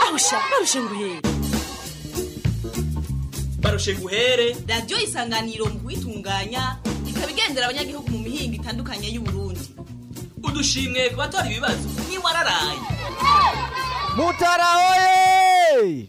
barusha barusha nguhere barushe nguhere radiyo isanganiro mu kuyitunganya ikaba igendera abanyagihugu mu mihinga itandukanye y'uburundi udushimwe ku batora ibibazo ntiwararaye mutarahoye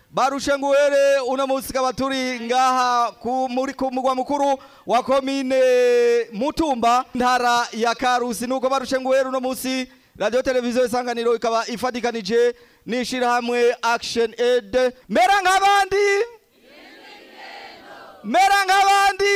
barushe nguhere uno munsi tukaba turi ngaha muri ku mugwa mukuru wa komine mutumba ntara ya karusi nuko barushe nguhere uno munsi radiyo televiziyo isanganiro ikaba ifatikanije n'ishyirahamwe action aid mera nk'abandi mera nk'abandi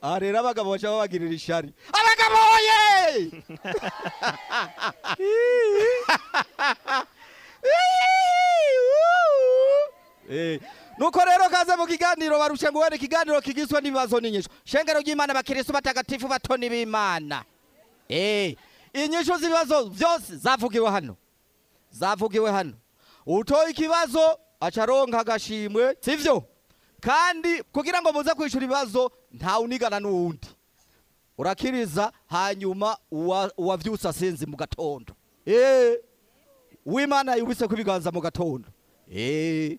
aha rero abagabo baca babagirira ishari abagabo oye nuko rero kaze mu kiganiro barushe ngo ubone ikiganiro kigizwe n'ibibazo n'inyisho shengero ry'imana abakirisu batagatifu batoni b'imana eee eh, inyisho z'ibibazo byose zavugiwe hano zavugiwe hano utoye ikibazo acaronka agashimwe sibyo kandi kugira ngo muze kwishyura ibibazo ntawunigana n'uwundi urakiriza hanyuma uwabyutse asinzi mu gatondo eee eh, w'imana yubise ku ibiganza mu gatondo eee eh.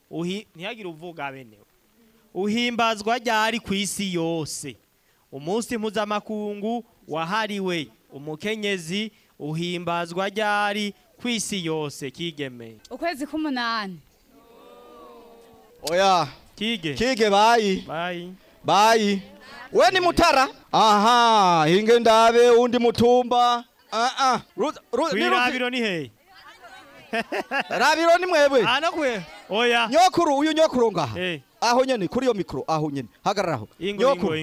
ntihagire uvuga benewe uhimbazwa ryari ku isi yose umunsi mpuzamakungu wahariwe umukenyezi uhimbazwa ryari ku isi yose kigeme ukwezi k'umunani oya kige kige bayi bayi bayi we ni mutara aha hinge ndabe undi mutumba ah rabiro ni hehe rabiro ni mwebwe ah, oya nyokuru uyu nyokuru ngaha aho nyene kuri yo mikro aho nyene hagararaho nyokuru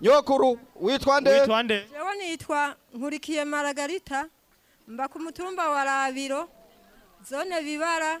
nyokuru witwa nde witwa nde jewe nitwa nkurikiye maragarita mba ku mutumba wa rabiro zone bibara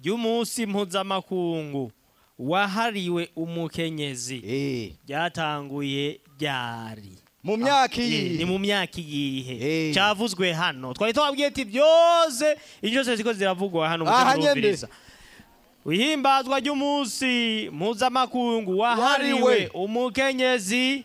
ry'umunsi mpuzamakungu wahariwe umukenyezi eh. ryatanguye byari mu myaka ah, iyi eh, ni mu myaka iyihe eh. cyavuzwe hano twari tubabwiye ati byose inshuro zose ziko ziravugwa hano muzamwumviriza wihimbazwa ry'umunsi mpuzamakungu wahariwe umukenyezi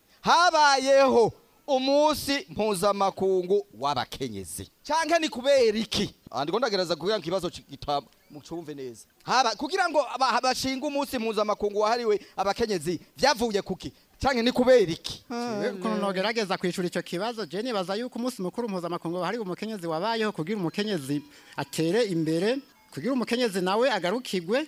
habayeho umunsi mpuzamakungu w'abakenyezi cyangwa ni kubera iki andiko ah, ndagereza kugira ngo ikibazo mucumve neza haba kugira ngo bashinge umunsi mpuzamakungu wahariwe abakenyezi byavuye kuki cyane ni kubera iki ukuntu ntugerageza kwishyura icyo kibazo Jenny nibaza yuko umunsi mukuru mpuzamakungu hari umukenyezi wabayeho kugira umukenyezi atere imbere kugira umukenyezi nawe agarukigwe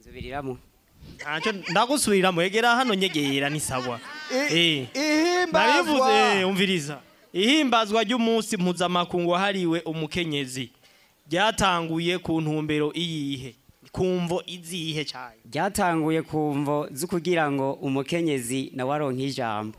nsubiriramo ntacyo ndagusubiriramo egera hano nyegera ni sawa ihimbazwa umviriza ihimbazwa ry'umunsi mpuzamakungu wahariwe umukenyezi ryatanguye ku ntumbero iyihe ku mvo izihe cyane ryatanguye ku mvo zo kugira ngo umukenyezi na aronke ijambo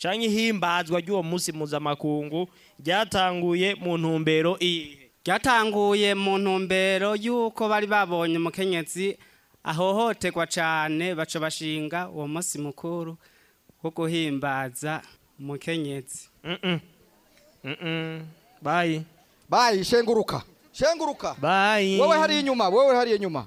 cyangwa ihimbazwa ry'uwo munsi mpuzamakungu ryatanguye mu ntumbero iyihe ryatanguye mu ntumbero y'uko bari babonye umukenyezi ahohoterwa cyane baca bashinga uwo munsi mukuru nko guhimbaza umukenyezi bayi bayi shenguruka shenguruka bayi wowe hari inyuma wowe hari inyuma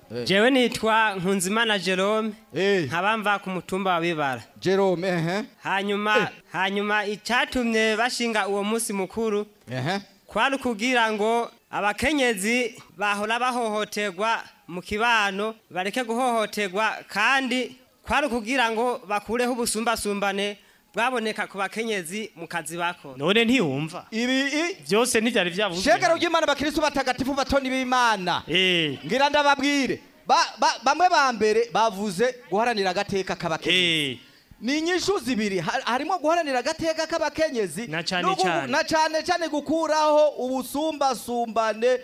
eh. jewe nitwa nkunzimana jerome eh. nkaba ku mutumba wa bibara jerome hanyuma eh. hanyuma icyatumye bashinga uwo munsi mukuru kwari ukubwira ngo abakenyezi bahora bahohoterwa mu kibano bareke guhohoterwa kandi kwari ukugira ngo bakureho ubusumbasumbane bwaboneka ku bakenyezi mu kazi bakora none ntiyumva ibi byose ntibyari byabuzwe shekara ry'imana bakirisitu batagatifu batoni b'imana eh. ngira ndababwire bamwe ba mbere bavuze guharanira agateka k'abakenyezi ni inyishu zibiri harimo guharanira agateka k'abakenyezi na cyane cyane gukuraho ubusumbasumbane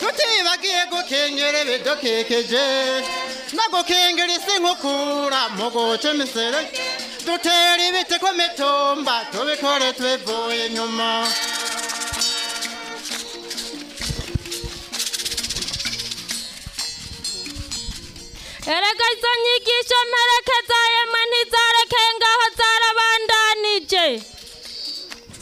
tutibagiye gukengera ibidukekeje no gukengera isi nkukura mu guca imisere dutera ibiti ku mitumba tubikore tubivuye inyuma erega izo nyigisho mperekeza yemwe ntiza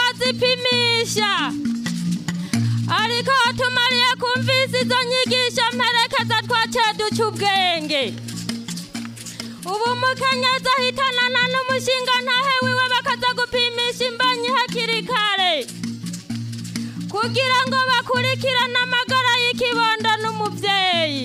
nyigisha ariko tumariye kumvise izo nyigisho mperekeza twakira duca ubwenge ubu umukenyezi ahitanana n'umushinga ntahe wiwe bakaza gupimisha imbanyi hakiri kare kugira ngo bakurikirane amagara y'ikibondo n'umubyeyi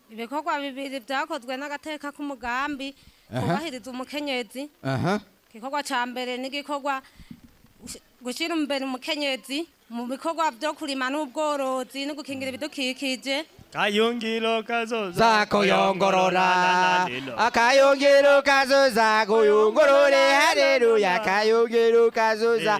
ibikorwa bibiri byakozwe n'agateka k'umugambi Uh-huh. kubahiriza umukenyezi igikorwa uh-huh. cya mbere n'igikorwa gushira mbere umukenyezi mu bikorwa byo kurima n'ubworozi no gukingira ibidukikije akayungiro kazoza kuyongorora akayungiro kazoza kuyungurure haleluya akayungiro kazoza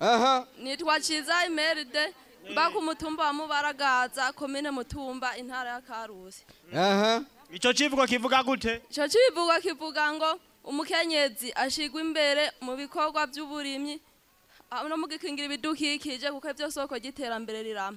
aha nitwa Ciza Imeride mba ku mutumba wa Mubaragaza komine Mutumba intara ya Karusi aha ico civugo kivuga gute ico civugo kivuga ngo umukenyezi ashigwa imbere mu bikorwa by'uburimyi Ah, no ibidukikije kuko ibyo soko ry'iterambere rirama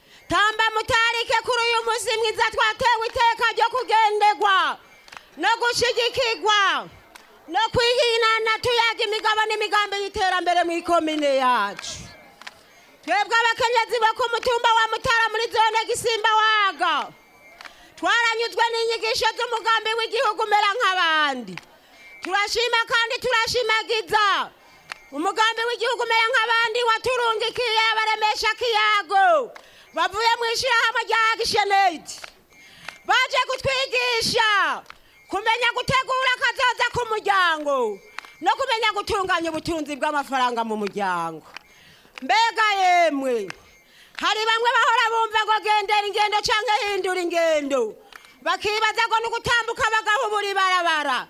mutarike kuri uyu munsi mwiza twatewe iteka ryo kugendegwa no gushyigikirwa no kwihina tuyaga imigabo n'imigambi y'iterambere mu ikomine yacu twebwe abakenyezi bo ku mutumba wa mutara muri zone gisimba waga twaranyuzwe n'inyigisho z'umugambi w'igihugu umera nk'abandi turashima kandi turashimagiza umugambi w'igihugu umera nk'abandi waturungikiye abaremesha kiyago bavuye mu ishyirahamwe rya action baje kutwigisha kumenya gutegura akazaza k'umuryango no kumenya gutunganya ubutunzi bw'amafaranga mu muryango mbega yemwe hari bamwe bahora bumva ngo gendera ingendo cyangwa hindura ingendo bakibaza ngo ni ugutambuka bagahubura ibarabara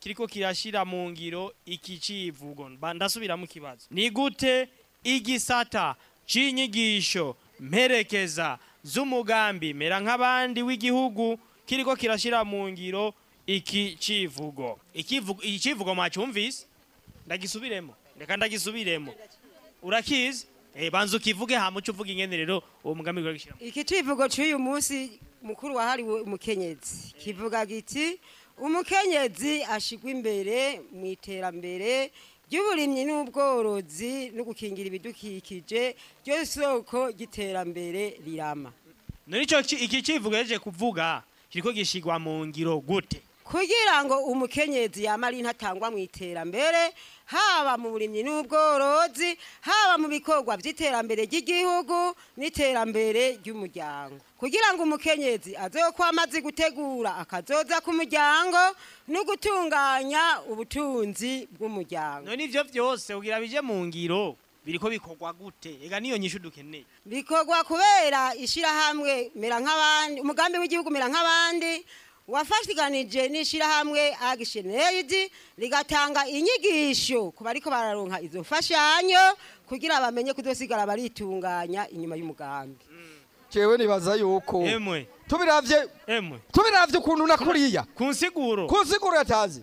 kiriko kirashyira mu ngiro iki kivugo ndasubiramo ikibazo ni gute igisata cy'inyigisho mperekeza z'umugambi mera nk'abandi w'igihugu kiriko kirashyira mu ngiro iki kivugo iki kivugo mwacyumvise ndagisubiremo reka ndagisubiremo urakizi Eh, banza ukivuge ha uca uvuga ingene rero uwo mugambi uri iki kivugo cy'uyu munsi mukuru wahariwe umukenyezi kivuga giti umukenyezi ashyirwa imbere mu iterambere ry'uburimyi n'ubworozi no gukingira ibidukikije ryo soko giterambere rirama nicyo iki kivugo yaje kuvuga kiriko gishyirwa mu ngiro gute kugira ngo umukenyezi yamare intatangwa mu iterambere haba mu burimyi n'ubworozi haba mu bikorwa by'iterambere ry'igihugu n'iterambere ry'umuryango kugira ngo umukenyezi azokwa amaze gutegura akazoza k'umuryango no gutunganya ubutunzi bw'umuryango none ivyo kugira bije mu ngiro biriko bikorwa gute ega niyo nyishu dukeneye bikorwa kubera ishirahamwe mera nk'abandi umugambi w'igihugu mera nk'abandi wafashiganije n'ishyirahamwe agisheneyidi rigatanga inyigisho ku bariko bararonka izo mfashanyo kugira bamenye kudosigara baritunganya inyuma y'umugambi mm. jewe nibaza yuko tubiravye tubiravye ukuntu nakuriya kunsiguro kunsiguro yatazi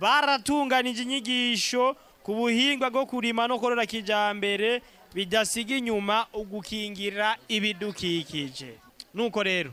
baratunganije inyigisho ku buhingwa bwo kurima no korora kijambere bidasiga inyuma ugukingira ibidukikije nuko rero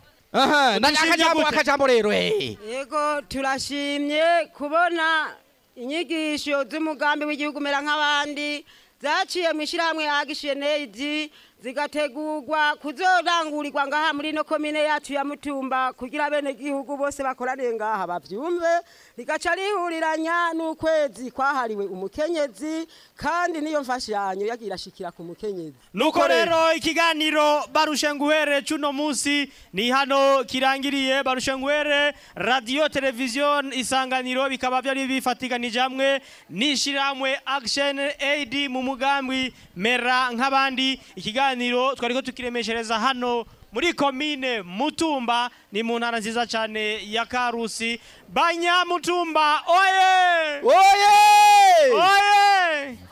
akajambo rero eh. yego turashimye kubona inyigisho z'umugambi w'igihugu umera nk'abandi zaciye mu ishyirahamwe agishenedi zigategurwa kuzorangurirwa ngaha muri ino komine yacu ya mutumba kugira bene gihugu bose bakoraniye ngaha babyumve rigaca rihuriranya n'ukwezi kwahariwe umukenyezi kandi niyo mfashanyo yagira ashikira ku mukenyezi nuko rero ikiganiro barushenguhere cy'uno munsi ni hano kirangiriye barushenguhere radio televiziyo isanganiro bikaba byari bifatiganije hamwe n'ishyirahamwe action aid mu mugambi mera nk'abandi ikiganiro twari ko tukiremeshereza hano muri komine mutumba ni mu ntara nziza cyane ya karusi banyamutumba oye oye oye